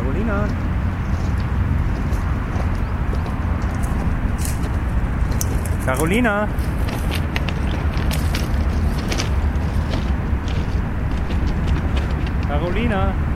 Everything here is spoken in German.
Carolina. Carolina. Carolina.